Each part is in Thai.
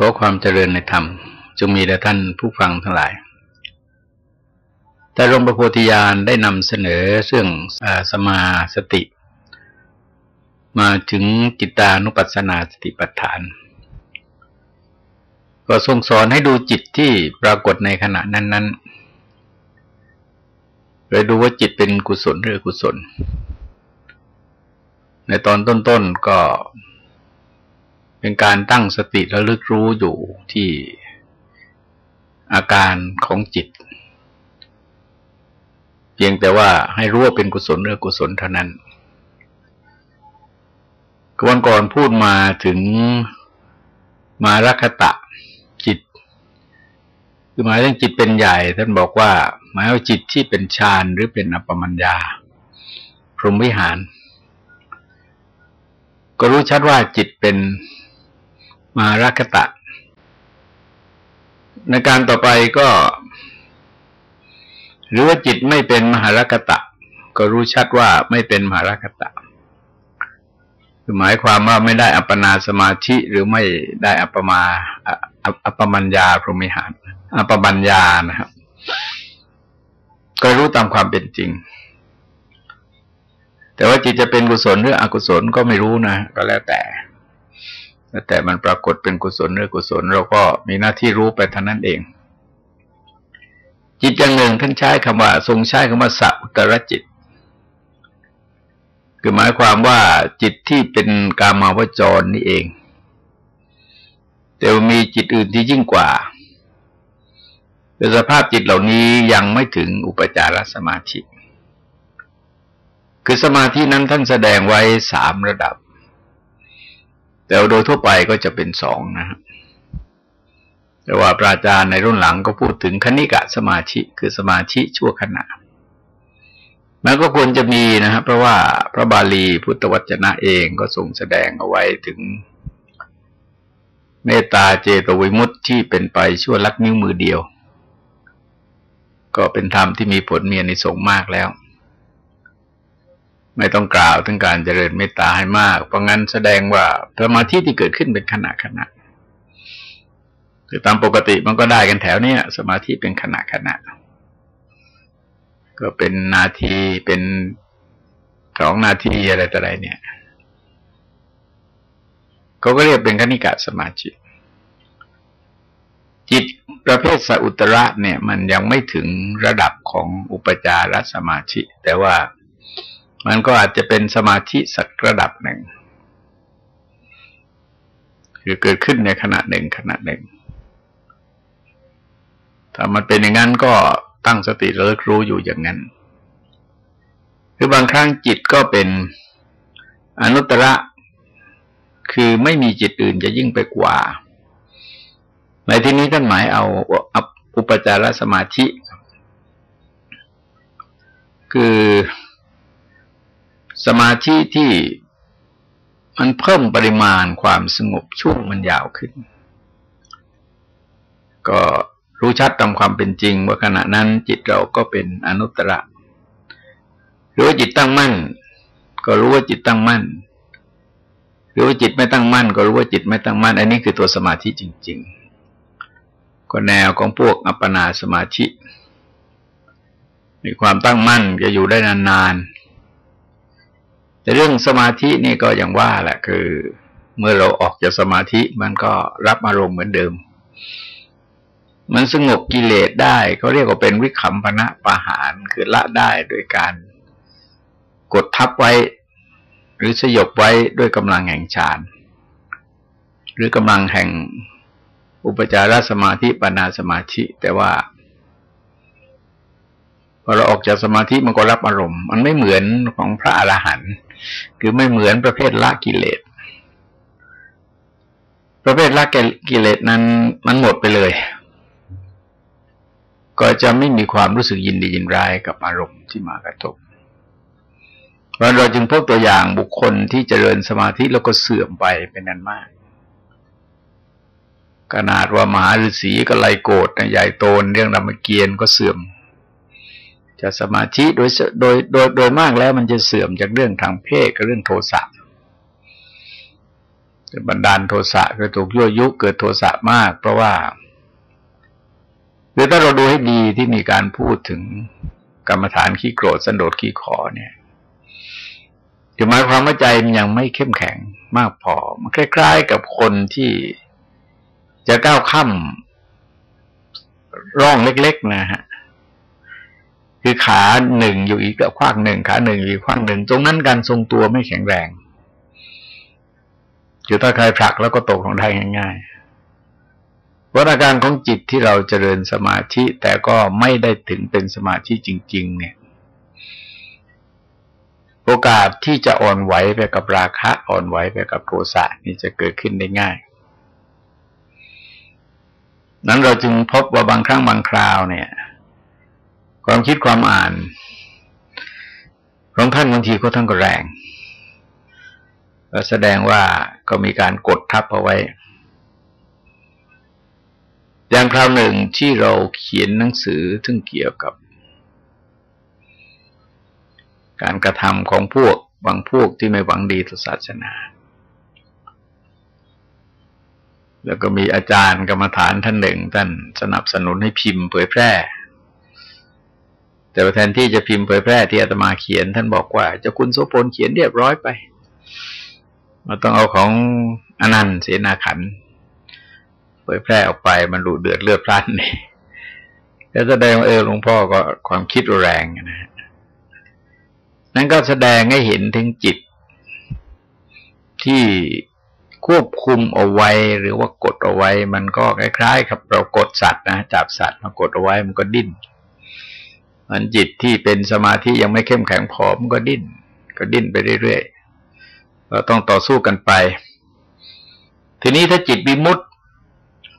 ขอความเจริญในธรรมจงมีแด่ท่านผู้ฟังทั้งหลาย แต่หลวงพระโพธิญาณได้นำเสนอเรื่องสมาสติ มาถึงกิตานุปัสสนาสติปัฏฐาน ก็ทรงสอนให้ดูจิตที่ปรากฏในขณะนั้นๆเลยดูว่าจิตเป็นกุศลหรืออกุศล ในตอนต้นๆก็ เป็นการตั้งสติระลึกรู้อยู่ที่อาการของจิต เพียงแต่ว่าให้รู้ว่าเป็นกุศลหรือกุศลเท่านั้นกวันก่อนพูดมาถึงมารัคตะจิต คือหมายถึงจิตเป็นใหญ่ ท่านบอกว่าหมายว่าจิตที่เป็นฌานหรือเป็นอปมัญญา พรหมวิหาร ก็รู้ชัดว่าจิตเป็น มารักตะ ในการต่อไปก็ หรือว่าจิตไม่เป็นมหารักตะ ก็รู้ชัดว่าไม่เป็นมหารักตะคือหมายความว่าไม่ได้อัปปนาสมาธิหรือไม่ได้อัปปมาอัปปมัญญาพรหมิหารอัปปมัญญานะครับ ก็รู้ตามความเป็นจริงแต่ว่าจิตจะเป็นกุศลหรืออกุศลก็ไม่รู้นะ ก็แล้วแต่ แต่มันปรากฏเป็นกุศลหรือกุศล เราก็มีหน้าที่รู้ไปเท่านั้นเอง จิตอย่างหนึ่งท่านใช้คำว่า ทรงใช้คำว่าสัพตรจิต คือหมายความว่าจิตที่เป็นกามาวจรนี่เอง แต่มีจิตอื่นที่ยิ่งกว่าแต่สภาพจิตเหล่านี้ยังไม่ถึงอุปจารสมาธิ คือสมาธินั้นท่านแสดงไว้สามระดับ แต่โดยทั่วไปก็จะเป็นสองนะครับแต่ว่าปราจารย์ในรุ่นหลังก็พูดถึงคณิกะสมาธิคือสมาธิชั่วขณะมันก็ควรจะมีนะครับเพราะว่าพระบาลีพุทธวจนะเองก็ทรงแสดงเอาไว้ถึง เมตตาเจตวิมุตติที่เป็นไปชั่วลักนิ้วมือเดียว ก็เป็นธรรมที่มีผลเมียในสงมากแล้ว ไม่ต้องกล่าวถึงการเจริญเมตตาให้มาก เพราะงั้นแสดงว่าสมาธิที่เกิดขึ้นเป็นขณะขณะคือตามปกติมันก็ได้กันแถวเนี้ยสมาธิเป็นขณะขณะ ก็เป็นนาทีเป็นสองนาทีอะไรต่ออะไรเนี่ยเขาก็เรียกเป็นคณิกะสมาธิจิตประเภทสัอุตระเนี่ย มันยังไม่ถึงระดับของอุปจารสมาธิแต่ว่า มันก็อาจจะเป็นสมาธิสักระดับหนึ่ง คือเกิดขึ้นในขณะหนึ่งขณะหนึ่ง ถ้ามันเป็นอย่างนั้นก็ตั้งสติระลึกรู้อยู่อย่างนั้น คือบางครั้งจิตก็เป็นอนุตตระ คือไม่มีจิตอื่นจะยิ่งไปกว่า ในที่นี้ท่านหมายเอาอุปจารสมาธิ คือ สมาธิที่มันเพิ่มปริมาณความสงบช่วงมันยาวขึ้น ก็รู้ชัดตามความเป็นจริงว่าขณะนั้นจิตเราก็เป็นอนุตตระหรือว่าจิตตั้งมั่น ก็รู้ว่าจิตตั้งมั่น หรือว่าจิตไม่ตั้งมั่น ก็รู้ว่าจิตไม่ตั้งมั่น อันนี้คือตัวสมาธิจริง ๆ ก็แนวของพวกอัปปนาสมาธิ มีความตั้งมั่นจะอยู่ได้นานๆ แต่เรื่องสมาธินี่ก็อย่างว่าแหละคือ เมื่อเราออกจากสมาธิมันก็รับอารมณ์เหมือนเดิม มันสงบกิเลสได้เขาเรียกว่าเป็นวิคัมพนะปะหารคือละได้โดยการกดทับไว้ หรือสยบไว้ด้วยกำลังแห่งฌานหรือกำลังแห่งอุปจารสมาธิปนาสมาธิ แต่ว่าพอเราออกจากสมาธิมันก็รับอารมณ์ มันไม่เหมือนของพระอรหันต์ คือไม่เหมือนประเภทละกิเลส ประเภทละกิเลสนั้นมันหมดไปเลย ก็จะไม่มีความรู้สึกยินดียินร้ายกับอารมณ์ที่มากระทบเพราะเราจึงพบตัวอย่างบุคคลที่เจริญสมาธิแล้วก็เสื่อมไปเป็นนั้นมาก ขนาดว่ามหาฤาษีก็ไลโกรธใหญ่โตนเรื่องรามเกียรติก็เสื่อม จะสมาธิโดยโดยโดยโดยมากแล้วมันจะเสื่อมจากเรื่องทางเพศกับเรื่องโทสะจะบันดาลโทสะก็ถูกยั่วยุเกิดโทสะมาก เพราะว่าหรือถ้าเราดูให้ดีที่มีการพูดถึงกรรมฐานขี้โกรธสันโดษขี้ขอเนี่ยถึงหมายความว่าใจมันยังไม่เข้มแข็งมากพอ มันคล้าย ๆ กับคนที่จะก้าวข้ามร่องเล็ก ๆ นะฮะ คือขาหนึ่งอยู่อีกกับขว้างหนึ่งขาหนึ่งอยู่อีกขว้างหนึ่งตรงนั้นการทรงตัวไม่แข็งแรงคือถ้าใครผลักแล้วก็ตกลงได้ง่ายๆวัฏการของจิตที่เราเจริญสมาธิแต่ก็ไม่ได้ถึงเป็นสมาธิจริง ๆ เนี่ย โอกาสที่จะอ่อนไหวไปกับราคะอ่อนไหวไปกับโทสะนี่จะเกิดขึ้นได้ง่าย นั้นเราจึงพบว่าบางครั้งบางคราวเนี่ย ความคิดความอ่านของท่านบางทีก็ท่านก็แรงก็แสดงว่าก็มีการกดทับเอาไว้ อย่างคราวหนึ่งที่เราเขียนหนังสือซึ่งเกี่ยวกับ การกระทำของพวกบางพวกที่ไม่หวังดีต่อศาสนา แล้วก็มีอาจารย์กรรมฐานท่านหนึ่งท่านสนับสนุนให้พิมพ์เผยแพร่ แต่แทนที่จะพิมพ์เผยแพร่ที่อาตมาเขียน ท่านบอกว่าเจ้าคุณโสพลเขียนเรียบร้อยไปเราต้องเอาของอนันต์เสนาขันเผยแพร่ออกไปมันดูเดือดเลือดพล่านนี่แล้วแสดงว่าเออหลวงพ่อก็ความคิดแรงนะฮะนั่นก็แสดงให้เห็นถึงจิต ที่ควบคุมเอาไว้หรือว่ากดเอาไว้ มันก็คล้ายๆ กับเรากดสัตว์นะจับสัตว์มากดเอาไว้มันก็ดิ้น มันจิตที่เป็นสมาธิยังไม่เข้มแข็งพอมันก็ดิ้น ก็ดิ้นไปเรื่อยๆก็ต้องต่อสู้กันไป ทีนี้ถ้าจิตวิมุตต์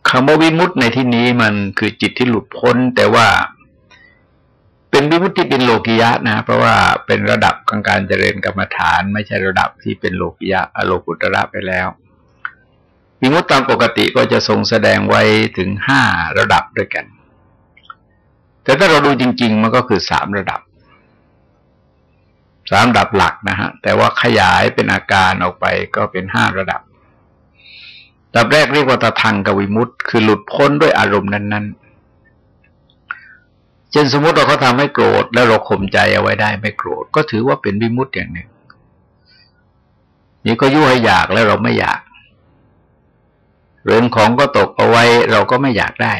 คำว่าวิมุตต์ในที่นี้มันคือจิตที่หลุดพ้น แต่ว่า เป็นวิมุตติเป็นโลกิยะนะ เพราะว่าเป็นระดับของการเจริญกรรมฐาน ไม่ใช่ระดับที่เป็นโลกิยะอโลกุตระไปแล้ววิมุตตามปกติก็จะทรงแสดงไว้ถึงห้าระดับด้วยกัน แต่ถ้าเราดูจริง ๆ มันก็คือสามระดับสามระดับหลักนะฮะ แต่ว่าขยายเป็นอาการออกไปก็เป็นห้าระดับระดับแรกเรียกว่าตทังกวิมุตต์คือหลุดพ้นด้วยอารมณ์นั้น ๆ เช่นสมมติเราเขาทาให้โกรธ แล้วเราข่มใจเอาไว้ได้ไม่โกรธ ก็ถือว่าเป็นวิมุตต์อย่างหนึ่ง นี่ก็ยุ่ให้อยากแล้วเราไม่อยาก เรื่องของก็ตกเอาไว้เราก็ไม่อยากได้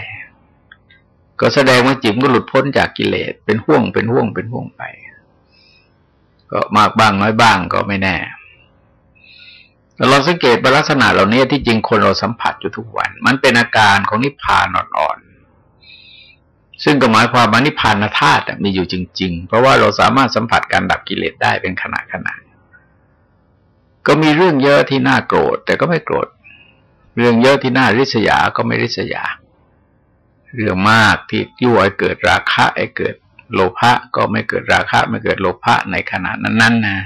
ก็แสดงว่าจิตก็หลุดพ้นจากกิเลสเป็นห่วงเป็นห่วงเป็นห่วงไป ก็มากบ้างน้อยบ้างก็ไม่แน่แต่เราสังเกตลักษณะเหล่านี้ที่จริงคนเราสัมผัสอยู่ทุกวัน มันเป็นอาการของนิพพานอ่อนๆซึ่งก็หมายความว่านิพพานธาตุมีอยู่จริง ๆ เพราะว่าเราสามารถสัมผัสการดับกิเลสได้เป็นขณะขณะก็มีเรื่องเยอะที่น่าโกรธ แต่ก็ไม่โกรธ เรื่องเยอะที่น่าริษยาก็ไม่ริษยา เรื่องมากที่ยั่วให้เกิดราคะให้เกิดโลภะก็ไม่เกิดราคะ ไม่เกิดโลภะในขณะนั้นๆนะ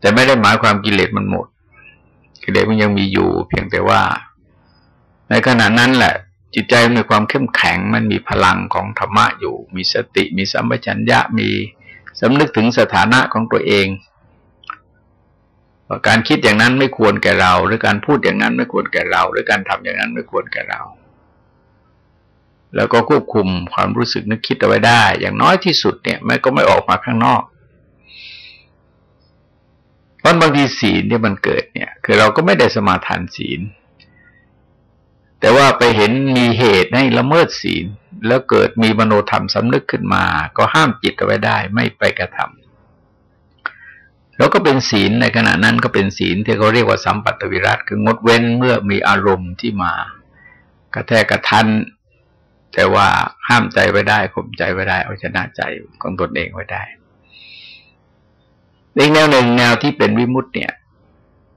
แต่ไม่ได้หมายความกิเลสมันหมด กิเลสมันยังมีอยู่ เพียงแต่ว่า ในขณะนั้นแหละ จิตใจมีความเข้มแข็งมันมีพลังของธรรมะอยู่ มีสติมีสัมปชัญญะมีสำนึกถึงสถานะของตัวเองการคิดอย่างนั้นไม่ควรแก่เรา หรือการพูดอย่างนั้นไม่ควรแก่เรา หรือการทำอย่างนั้นไม่ควรแก่เรา แล้วก็ควบคุมความรู้สึกนึกคิดเอาไว้ได้ อย่างน้อยที่สุดเนี่ยมันก็ไม่ออกมาข้างนอกเพราะบางทีศีลที่มันเกิดเนี่ย คือเราก็ไม่ได้สมาทานศีล แต่ว่าไปเห็นมีเหตุให้ละเมิดศีล แล้วเกิดมีมโนธรรมสำนึกขึ้นมา ก็ห้ามจิตเอาไว้ได้ ไม่ไปกระทำแล้วก็เป็นศีลในขณะนั้นก็เป็นศีลที่เขาเรียกว่าสัมปัตตวิรัตคืองดเว้นเมื่อมีอารมณ์ที่มากระแทกกระทัน แต่ว่าห้ามใจไว้ได้ข่มใจไว้ได้ เอาชนะใจของตนเองไว้ได้อีกแนวหนึ่งแนวที่เป็นวิมุตต์เนี่ย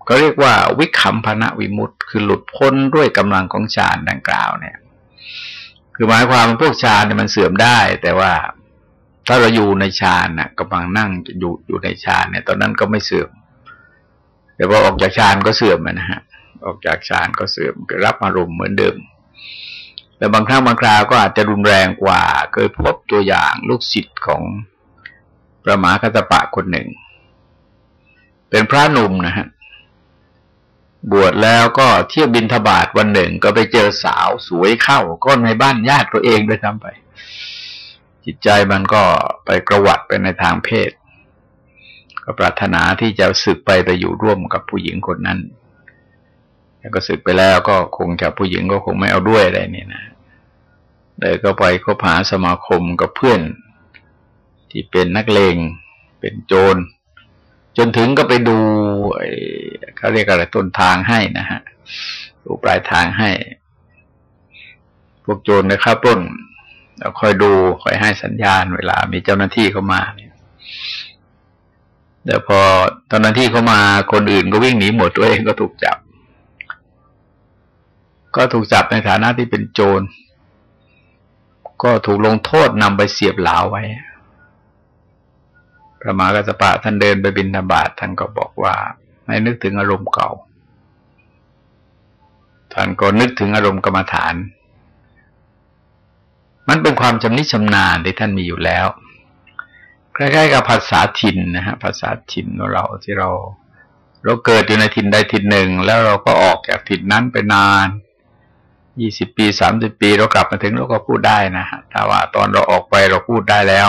ก็เรียกว่าวิคัมพนะวิมุตต์คือหลุดพ้นด้วยกำลังของฌานดังกล่าวเนี่ย คือหมายความว่าพวกฌานเนี่ยมันเสื่อมได้ แต่ว่าถ้าเราอยู่ในฌานน่ะกำลังนั่งอยู่อยู่ในฌานเนี่ย ตอนนั้นก็ไม่เสื่อมแต่พอออกจากฌานก็เสื่อมนะฮะ ออกจากฌานก็เสื่อมรับอารมณ์เหมือนเดิม แต่บางครั้งบางคราวก็อาจจะรุนแรงกว่า เคยพบตัวอย่างลูกศิษย์ของพระมาคัตปะคนหนึ่ง เป็นพระหนุ่มนะฮะบวชแล้วก็เที่ยวบินทบาทวันหนึ่งก็ไปเจอสาวสวยเข้าก็ในบ้านญาติตัวเองด้วยซ้ำไป จิตใจมันก็ไปกระวัดไปในทางเพศ ก็ปรารถนาที่จะสึกไปไปอยู่ร่วมกับผู้หญิงคนนั้นแล้วก็สึกไปแล้วก็คงจะผู้หญิงก็คงไม่เอาด้วยอะไรนี่นะ เลยก็ไปคบหาสมาคมกับเพื่อน ที่เป็นนักเลงเป็นโจร จนถึงก็ไปดูเขาเรียกอะไรต้นทางให้นะฮะดูปลายทางให้ พวกโจรนะครับต้นแล้วคอยดูคอยให้สัญญาณเวลามีเจ้าหน้าที่เข้ามาเนี่ยแต่พอตอนนั้นที่เขามาคนอื่นก็วิ่งหนีหมดตัวเองก็ถูกจับ ก็ถูกจับในฐานะที่เป็นโจร ก็ถูกลงโทษนำไปเสียบเหลาไว้ พระมหากัสปะท่านเดินไปบินธบาตท่านก็บอกว่าให้นึกถึงอารมณ์เก่า ท่านก็นึกถึงอารมณ์กรรมฐาน มันเป็นความชำนิชำนาญที่ท่านมีอยู่แล้วคล้ายๆกับภาษาถิ่นนะฮะภาษาถิ่นของเราที่เรา เราเกิดอยู่ในถิ่นใดถิ่นหนึ่ง แล้วเราก็ออกจากถิ่นนั้นไปนาน ยี่สิบปีสามสิบปีเรากลับมาถึงเราก็พูดได้นะถ้าว่าตอนเราออกไปเราพูดได้แล้ว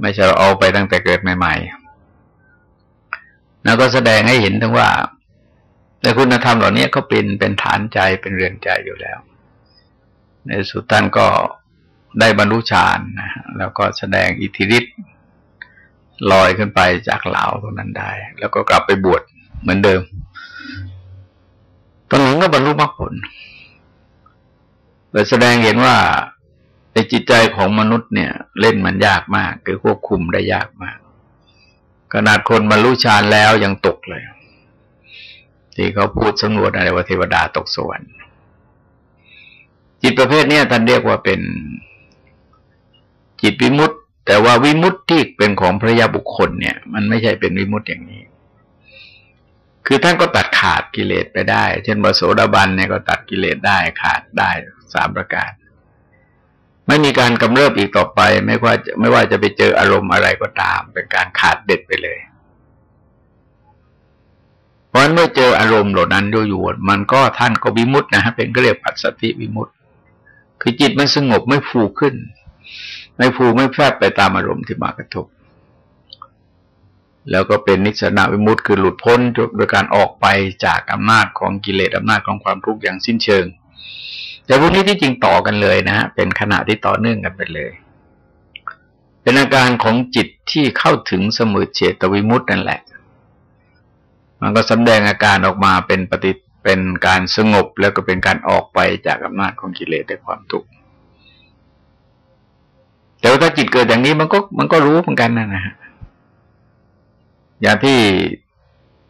ไม่ใช่เราเอาไปตั้งแต่เกิดใหม่ๆแล้วก็แสดงให้เห็นทั้งว่า แต่คุณธรรมเหล่านี้ก็เป็นเป็นฐานใจเป็นเรือนใจอยู่แล้ว ในสุดท่านก็ได้บรรลุฌานนะแล้วก็แสดงอิทธิฤทธิ์ลอยขึ้นไปจากเหลาตรงนั้นได้ แล้วก็กลับไปบวชเหมือนเดิมตอนหลังก็บรรลุมรรคผล โดยแสดงเห็นว่าในจิตใจของมนุษย์เนี่ย เล่นมันยากมาก คือควบคุมได้ยากมาก ขนาดคนบรรลุฌานแล้วยังตกเลย ที่เขาพูดสำรวจอะไรว่าเทวดาตกสวรรค์จิตประเภทนี้ท่านเรียกว่าเป็นจิตวิมุตต์แต่ว่าวิมุตติที่เป็นของพระยาบุคคลเนี่ย มันไม่ใช่เป็นวิมุตต์อย่างนี้ คือท่านก็ตัดขาดกิเลสไปได้ เช่นบโสดาบันเนี่ยก็ตัดกิเลสได้ขาดได้ สามประการ ไม่มีการกำเริบอีกต่อไป ไม่ว่าจะไม่ว่าจะไปเจออารมณ์อะไรก็ตาม เป็นการขาดเด็ดไปเลย เพราะฉะนั้นเมื่อเจออารมณ์เหล่านั้นอยู่ๆมันก็ท่านก็วิมุตนะฮะเป็นก็เรียกปัสสติวิมุตคือจิตมันสงบไม่ฟูขึ้น ไม่ฟูไม่แฝบไปตามอารมณ์ที่มากระทบแล้วก็เป็นนิสนาวิมุตคือหลุดพ้นโดยการออกไปจากอำนาจของกิเลสอำนาจของความทุกข์อย่างสิ้นเชิง แต่พวกนี้ที่จริงต่อกันเลยนะฮะเป็นขณะที่ต่อเนื่องกันไปเลย เป็นอาการของจิตที่เข้าถึงสมุทเฉตวิมุตต์นั่นแหละ มันก็สำแดงอาการออกมาเป็นปฏิเป็นการสงบแล้วก็เป็นการออกไปจากอำนาจของกิเลสและความทุกข์แต่ว่าถ้าจิตเกิดอย่างนี้มันก็มันก็รู้เหมือนกันนะนะฮะอย่างที่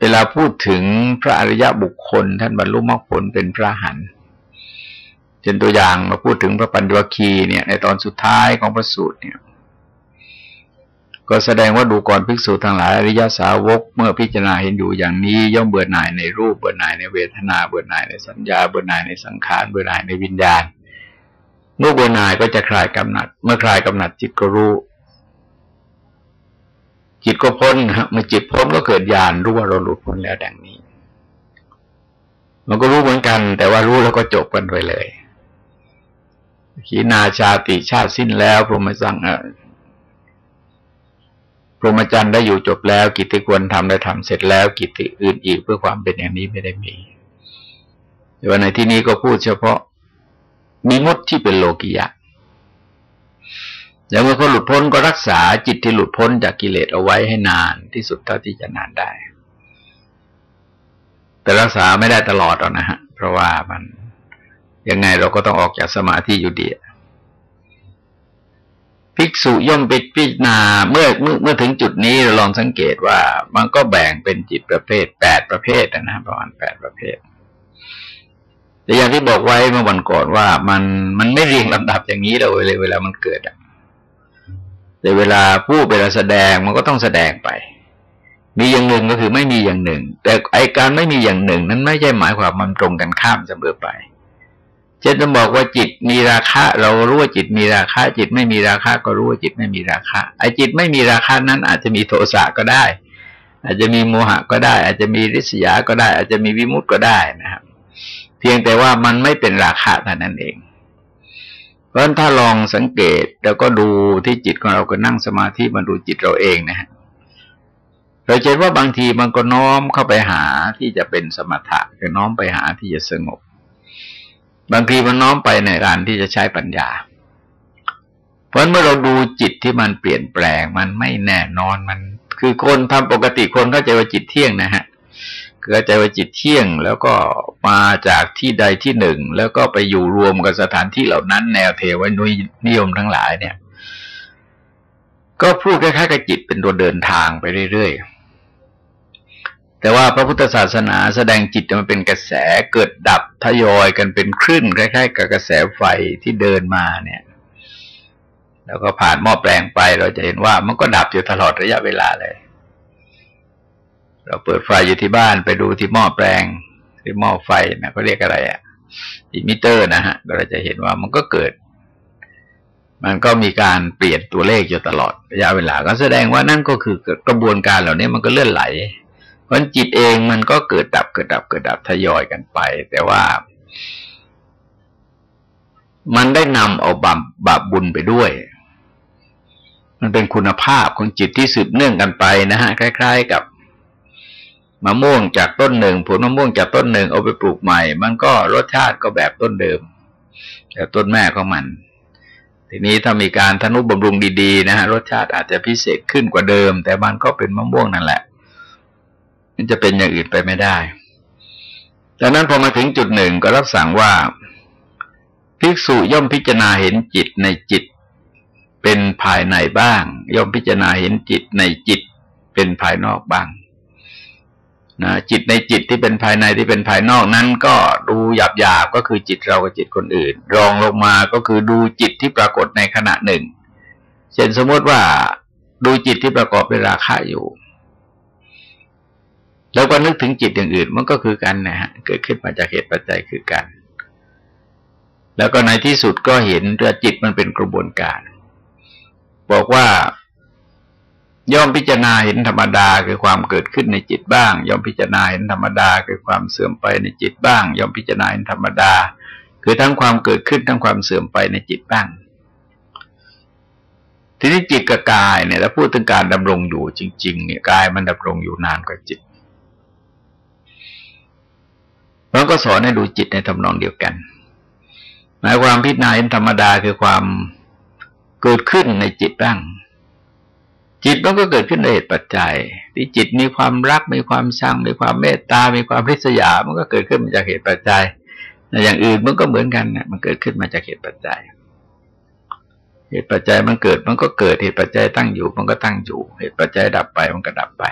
เวลาพูดถึงพระอริยะบุคคล ท่านบรรลุมรรคผลเป็นพระหัน เช่นตัวอย่างมาพูดถึงพระปัญญวคีเนี่ย ในตอนสุดท้ายของพระสูตรเนี่ย ก็แสดงว่าดูก่อนภิกษุทั้งหลายอริยสาวก เมื่อพิจารณาเห็นอยู่อย่างนี้ ย่อมเบื่อหน่ายในรูปเบื่อหน่ายในเวทนาเบื่อหน่ายในสัญญาเบื่อหน่ายในสังขารเบื่อหน่ายในวิญญาณ เมื่อเบื่อหน่ายก็จะคลายกำหนัด เมื่อคลายกำหนัดจิตก็รู้จิตก็พ้นฮะเมื่อจิตพ้นก็เกิดญาณรู้ว่าเราหลุดพ้นแล้วดังนี้ มันก็รู้เหมือนกัน แต่ว่ารู้แล้วก็จบกันไปเลย ขีนาชาติชาติสิ้นแล้ว พรหมสังพรหมจรรย์ได้อยู่จบแล้ว กิจที่ควรทำได้ทำเสร็จแล้ว กิจอื่นอีกเพื่อความเป็นอย่างนี้ไม่ได้มีแต่ว่าในที่นี้ก็พูดเฉพาะมีมดที่เป็นโลกิยะแล้วเมื่อเขาหลุดพ้นก็รักษาจิตที่หลุดพ้นจากกิเลสเอาไว้ให้นานที่สุดเท่าที่จะนานได้ แต่รักษาไม่ได้ตลอดหรอกนะฮะ เพราะว่ามัน ยังไงเราก็ต้องออกจากสมาธิอยู่ดีภิกษุย่อมไปพิจารณาเมื่อเมื่อเมื่อถึงจุดนี้เราลองสังเกตว่ามันก็แบ่งเป็นจิตประเภทแปดประเภทนะประมาณแปดประเภท แต่อย่างที่บอกไว้เมื่อวันก่อนว่ามันมันไม่เรียงลำดับอย่างนี้เลยเวลามันเกิดอะแต่เวลาผู้เวลาแสดงมันก็ต้องแสดงไป มีอย่างหนึ่งก็คือไม่มีอย่างหนึ่ง แต่ไอการไม่มีอย่างหนึ่ง นั้นไม่ใช่หมายความมันตรงกันข้ามเสมอไป จะต้องบอกว่าจิตมีราคะ เรารู้ว่าจิตมีราคะ จิตไม่มีราคะ ก็รู้ว่าจิตไม่มีราคะไอ้จิตไม่มีราคะนั้น อาจจะมีโทสะก็ได้ อาจจะมีโมหะก็ได้ อาจจะมีริษยาก็ได้ อาจจะมีวิมุตต์ก็ได้นะครับ เพียงแต่ว่ามันไม่เป็นราคะเท่านั้นเองเพราะฉะนั้นถ้าลองสังเกตแล้วก็ดูที่จิตของเราก็นั่งสมาธิมาดูจิตเราเองนะฮะเราเห็นว่าบางทีมันก็น้อมเข้าไปหาที่จะเป็นสมถะคือน้อมไปหาที่จะสงบ บางทีมันน้อมไปในการที่จะใช้ปัญญา เพราะเมื่อเราดูจิตที่มันเปลี่ยนแปลง มันไม่แน่นอนมัน คือคนทำปกติคนเข้าใจว่าจิตเที่ยงนะฮะเข้าใจว่าจิตเที่ยง แล้วก็มาจากที่ใดที่หนึ่ง แล้วก็ไปอยู่รวมกับสถานที่เหล่านั้น แนวเทวนุยนิยมทั้งหลายเนี่ย ก็พูดคล้ายๆกับจิตเป็นตัวเดินทางไปเรื่อยๆ แต่ว่าพระพุทธศาสนาแสดงจิตมันเป็นกระแสเกิดดับทยอยกันเป็นคลื่นคล้ายๆ กับกระแสไฟที่เดินมาเนี่ย แล้วก็ผ่านหม้อแปลงไปเราจะเห็นว่ามันก็ดับอยู่ตลอดระยะเวลาเลย เราเปิดไฟอยู่ที่บ้านไปดูที่หม้อแปลงที่หม้อไฟนะเขาเรียกอะไรอะ่ะอิมิเตอร์นะฮะเราจะเห็นว่ามันก็เกิด มันก็มีการเปลี่ยนตัวเลขอยู่ตลอดระยะเวลา ก็แสดงว่านั่นก็คือกระบวนการเหล่านี้มันก็เลื่อนไหล เพราะจิตเองมันก็เกิดดับเกิดดับเกิดดับทยอยกันไป แต่ว่า มันได้นำเอาบาปบาปบุญไปด้วย มันเป็นคุณภาพของจิตที่สืบเนื่องกันไปนะฮะคล้าย ๆ กับมะม่วงจากต้นหนึ่งผลมะม่วงจากต้นหนึ่งเอาไปปลูกใหม่ มันก็รสชาติก็แบบต้นเดิมแต่ต้นแม่ของมัน ทีนี้ถ้ามีการทนุบำรุงดีๆนะฮะรสชาติอาจจะพิเศษขึ้นกว่าเดิม แต่มันก็เป็นมะม่วงนั่นแหละ มันจะเป็นอย่างอื่นไปไม่ได้ดังนั้นพอมาถึงจุดหนึ่งก็รับสั่งว่า ภิกษุย่อมพิจารณาเห็นจิตในจิต เป็นภายในบ้าง ย่อมพิจารณาเห็นจิตในจิตเป็นภายนอกบ้างนะจิตในจิตที่เป็นภายในที่เป็นภายนอกนั้น ก็ดูหยาบหยาบก็คือจิตเรากับจิตคนอื่น รองลงมาก็คือดูจิตที่ปรากฏในขณะหนึ่ง เช่นสมมติว่าดูจิตที่ประกอบด้วยราคะอยู่ แล้วก็นึกถึงจิตอย่างอื่น มันก็คือกันนะฮะเกิดขึ้นมาจากเหตุปัจจัยคือกัน แล้วก็ในที่สุดก็เห็นว่าจิตมันเป็นกระบวนการ บอกว่าย่อมพิจารณาเห็นธรรมดาคือความเกิดขึ้นในจิตบ้าง ย่อมพิจารณาเห็นธรรมดาคือความเสื่อมไปในจิตบ้าง ย่อมพิจารณาเห็นธรรมดา คือทั้งความเกิดขึ้นทั้งความเสื่อมไปในจิตบ้าง ทีนี้จิตกับกายเนี่ยแล้วพูดถึงการดำรงอยู่จริง ๆ เนี่ยกายมันดำรงอยู่นานกว่าจิต เราก็สอนให้ดูจิตในทำนองเดียวกัน หมายความพิจารณาธรรมดาคือความเกิดขึ้นในจิตบ้าง จิตมันก็เกิดขึ้นในเหตุปัจจัย ที่จิตมีความรักมีความชังมีความเมตตา มีความริษยา มันก็เกิดขึ้นมาจากเหตุปัจจัยอย่างอื่นมันก็เหมือนกันนะมันเกิดขึ้นมาจากเหตุปัจจัย เหตุปัจจัยมันเกิดมันก็เกิดเหตุปัจจัยตั้งอยู่ มันก็ตั้งอยู่ เหตุปัจจัยดับไปมันก็ดับไป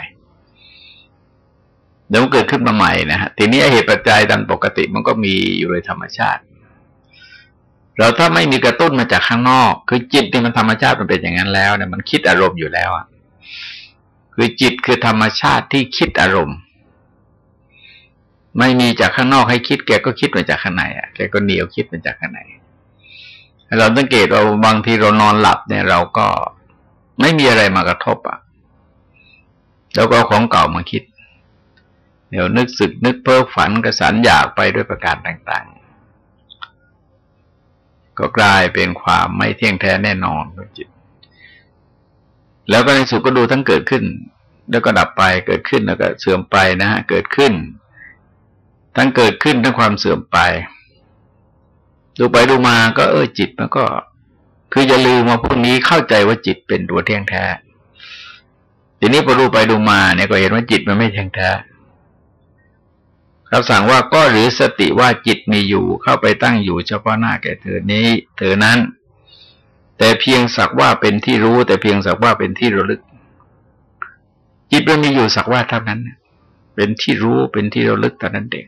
ดี๋ยวมันเกิดขึ้นมาใหม่นะฮะทีนี้เหตุปัจจัยตามปกติมันก็มีอยู่โดยธรรมชาติ เราถ้าไม่มีกระตุ้นมาจากข้างนอก คือจิตที่มันธรรมชาติมันเป็นอย่างนั้นแล้วเนี่ยมันคิดอารมณ์อยู่แล้วอะคือจิตคือธรรมชาติที่คิดอารมณ์ ไม่มีจากข้างนอกให้คิด แกก็คิดมาจากข้างในอะแกก็เหนียวคิดมาจากข้างในเราสังเกตว่าบางทีเรานอนหลับเนี่ย เราก็ไม่มีอะไรมากระทบอะแล้วก็ของเก่ามาคิด เดี๋ยวนึกสึกนึกเพ้อฝันกระสันอยากไปด้วยประการต่างๆ ก็กลายเป็นความไม่เที่ยงแท้แน่นอนของจิต แล้วก็ในสุดก็ดูทั้งเกิดขึ้น แล้วก็ดับไปเกิดขึ้นแล้วก็เสื่อมไปนะฮะเกิดขึ้น ทั้งเกิดขึ้นทั้งความเสื่อมไป ดูไปดูมาก็เออจิตมันก็ คืออย่าลืมมาพวกนี้เข้าใจว่าจิตเป็นตัวเที่ยงแท้ทีนี้พอดูไปดูมาเนี่ยก็เห็นว่าจิตมันไม่เที่ยงแท้ ราสั่งว่าก็หรือสติว่าจิตมีอยู่เข้าไปตั้งอยู่เฉพาะหน้าแก่เธอนี้ เธอนั้น แต่เพียงสักว่าเป็นที่รู้ แต่เพียงสักว่าเป็นที่ระลึก จิตมันมีอยู่สักว่าเท่านั้น เป็นที่รู้เป็นที่ระลึกเท่านั้นเอง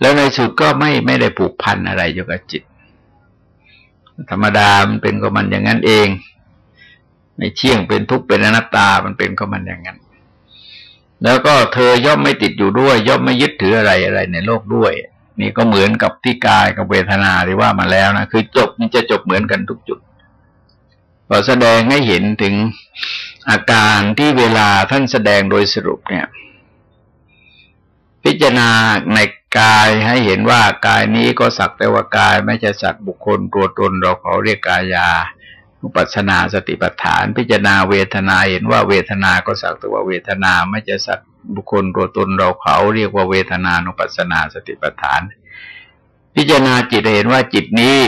แล้วในสุดก็ไม่ไม่ได้ผูกพันอะไรอยู่กับจิต ธรรมดามันเป็นก็มันอย่างนั้นเอง ในเที่ยงเป็นทุกข์เป็นอนัตตามันเป็นก็มันอย่างนั้น แล้วก็เธอย่อมไม่ติดอยู่ด้วย ย่อมไม่ยึดถืออะไรอะไรในโลกด้วย นี่ก็เหมือนกับที่กายกับเวทนาที่ว่ามาแล้วนะคือจบนี่จะจบเหมือนกันทุกจุดเพก็แสดงให้เห็นถึงอาการที่เวลาท่านแสดงโดยสรุปเนี่ย พิจารณาในกายให้เห็นว่ากายนี้ก็สักแต่ว่ากายไม่ใช่สัตว์บุคคลตัวตนเราเขาเรียกกายา ปัชนาสติปัฏฐาน พิจารณาเวทนาเห็นว่าเวทนาก็สักแต่ว่าเวทนาไม่ใช่สัตว์บุคคลตัวตนเราเขาเรียกว่าเวทนานุปัสนาสติปัฏฐาน พิจารณาจิตเห็นว่าจิตนี้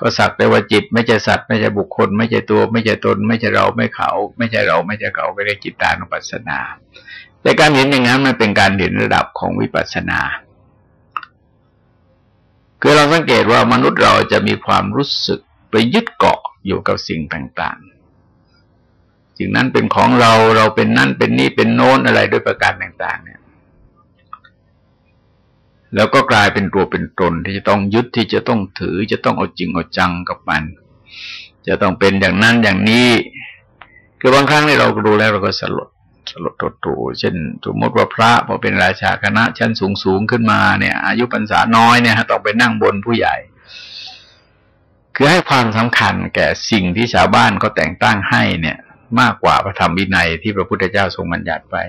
ก็สักแต่ว่าจิต ไม่ใช่สัตว์ไม่ใช่บุคคล ไม่ใช่ตัว ไม่ใช่ตน ไม่ใช่เราไม่เขา ไม่ใช่เราไม่ใช่เขาไม่ได้จิตตานุปัสสนา แต่การเห็นอย่างนั้นมันเป็นการเห็นระดับของวิปัสสนาคือเราสังเกตว่ามนุษย์เราจะมีความรู้สึก ไปยึดเกาะอยู่กับสิ่งต่างๆ สิ่งนั้นเป็นของเราเราเป็นนั่นเป็นนี่เป็นโน้นอะไรด้วยประการต่าง ๆ เนี่ย แล้วก็กลายเป็นตัวเป็นตนที่จะต้องยึดที่จะต้องถือ จะต้องเอาจริงเอาจังกับมัน จะต้องเป็นอย่างนั้นอย่างนี้ คือบางครั้งที่เราดูแล้วเราก็สลดสลดตตูเช่นสมมติว่าพระพอเป็นราชาคณะชั้นสูงสูงขึ้นมาเนี่ย อายุพรรษาน้อยเนี่ยต้องไปนั่งบนผู้ใหญ่ คือให้ความสำคัญแก่สิ่งที่ชาวบ้านก็แต่งตั้งให้เนี่ย มากกว่าพระธรรมวินัยที่พระพุทธเจ้าทรงบัญญัติไว้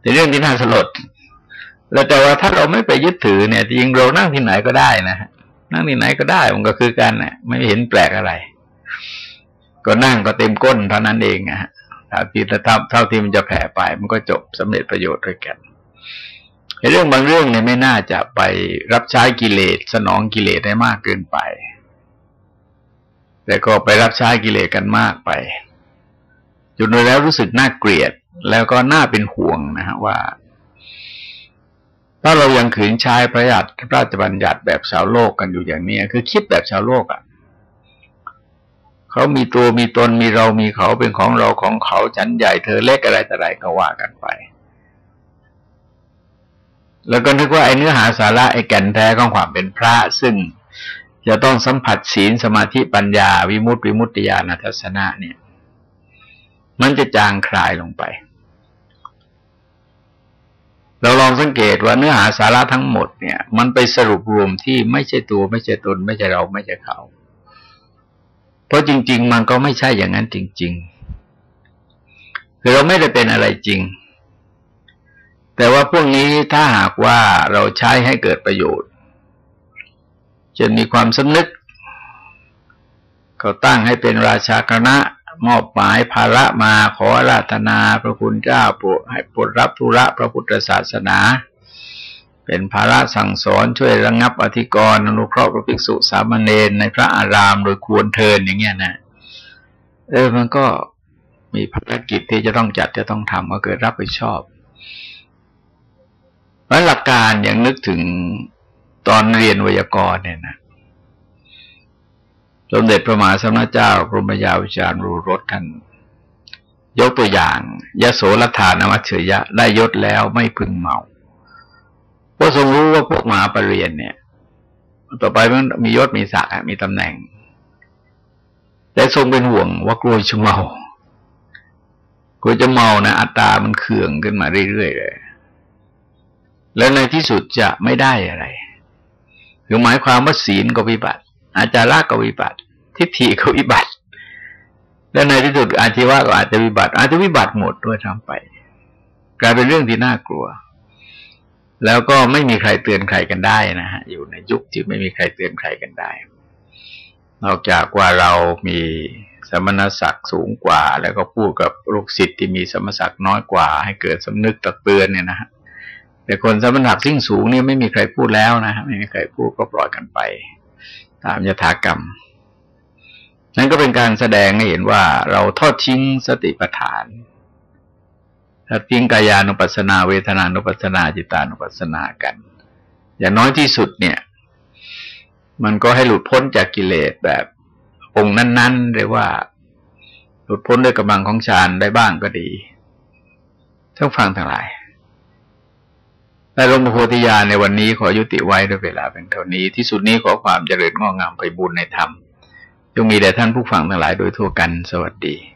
เป็นเรื่องที่น่าสลดแล้วแต่ว่าถ้าเราไม่ไปยึดถือเนี่ยจริงเรานั่งที่ไหนก็ได้นะนั่งที่ไหนก็ได้มันก็คือกันนะไม่เห็นแปลกอะไร ก็นั่งก็เต็มก้นเท่านั้นเองอะถ้าที่เท่าเท่าที่มันจะแผ่ไป มันก็จบสำเร็จประโยชน์ด้วยกันเรื่องบางเรื่องเนี่ยไม่น่าจะไปรับใช้กิเลสสนองกิเลสได้มากเกินไป แต่ก็ไปรับใช้กิเลสกันมากไปจนโดยแล้วรู้สึกน่าเกลียด แล้วก็น่าเป็นห่วงนะฮะว่า ถ้าเรายังขืนใช้พระราชพระราชบัญญัติแบบชาวโลกกันอยู่อย่างนี้คือคิดแบบชาวโลกอะ่ะเขามีตัวมีตนมีเรามีเขาเป็นของเราของเขาฉันใหญ่เธอเล็กอะไรแต่ไรก็ว่ากันไป แล้วก็นึกว่าไอ้เนื้อหาสาระไอ้แก่นแท้ของความเป็นพระซึ่ง จะต้องสัมผัสศีลสมาธิปัญญา วิมุตติวิมุตติญาณทัศนะเนี่ย มันจะจางคลายลงไป เราลองสังเกตว่าเนื้อหาสาระทั้งหมดเนี่ย มันไปสรุปรวมที่ไม่ใช่ตัว ไม่ใช่ตน ไม่ใช่เราไม่ใช่เขา เพราะจริง ๆ มันก็ไม่ใช่อย่างนั้นจริง ๆ คือเราไม่ได้เป็นอะไรจริง แต่ว่าพวกนี้ถ้าหากว่าเราใช้ให้เกิดประโยชน์ จะมีความสำนึกเขาตั้งให้เป็นราชาคณะมอบหมายภาระมาขอราตนาพระคุณเจ้าโปรดให้โปรดรับธุระพระพุทธศาสนา เป็นภาระสั่งสอนช่วยระงงับอธิกรณ์อนุเคราะห์พระภิกษุสามเณรในพระอารามโดยควรเทินอย่างเงี้ยนะเออมันก็มีภารกิจที่จะต้องจัดจะต้องทำก็เกิดรับผิดชอบแล้วหลักการอย่างนึกถึง ตอนเรียนวยากรณ์เนี่ยนะสมเด็จพระมหาสมณเจ้าพรมยาวิจารรูรสท่านยกตัวอย่างยโสรธานวัชเฉยะได้ยศแล้วไม่พึงเมาเพราะทรงรู้ว่าพวกมหาปรริญญาเนี่ย ต่อไปมันมียศมีศักดิ์มีตำแหน่ง แต่ทรงเป็นห่วงว่ากลัวจะเมากลัวจะเมานะอัตตามันเขืองขึ้นมาเรื่อยๆเลย แล้วในที่สุดจะไม่ได้อะไร คือหมายความว่าศีลก็วิบัติ อาจาระก็วิบัติ ทิฏฐิก็วิบัติ และในที่สุดอาชีวะก็อาจจะวิบัติ อาจจะวิบัติหมดด้วยทำไป กลายเป็นเรื่องที่น่ากลัว แล้วก็ไม่มีใครเตือนใครกันได้นะฮะอยู่ในยุคที่ไม่มีใครเตือนใครกันได้ นอกจากว่าเรามีสมณศักดิ์สูงกว่า แล้วก็พูดกับลูกศิษย์ที่มีสมณศักดิ์น้อยกว่า ให้เกิดสำนึกตักเตือนเนี่ยนะฮะ แต่คนสมณศักดิ์สิ่งสูงนี่ไม่มีใครพูดแล้วนะไม่มีใครพูดก็ปล่อยกันไป ตามยถากรรม นั่นก็เป็นการแสดงให้เห็นว่าเราทอดทิ้งสติปัฏฐานทอดทิ้งกายานุปัสสนา เวทนานุปัสสนาจิตานุปัสสนากัน อย่างน้อยที่สุดเนี่ย มันก็ให้หลุดพ้นจากกิเลสแบบองค์นั้น ๆ เรียกว่า หลุดพ้นด้วยกำลังของฌานได้บ้างก็ดีท่านฟังทั้งหลาย ในหลวงพ่อโพธิญาณในวันนี้ขอยุติไว้ด้วยเวลาเป็นเท่านี้ ที่สุดนี้ขอความเจริญงอกงามไปบุญในธรรมจงมีแด่ท่านผู้ฟังทั้งหลายโดยทั่วกันสวัสดี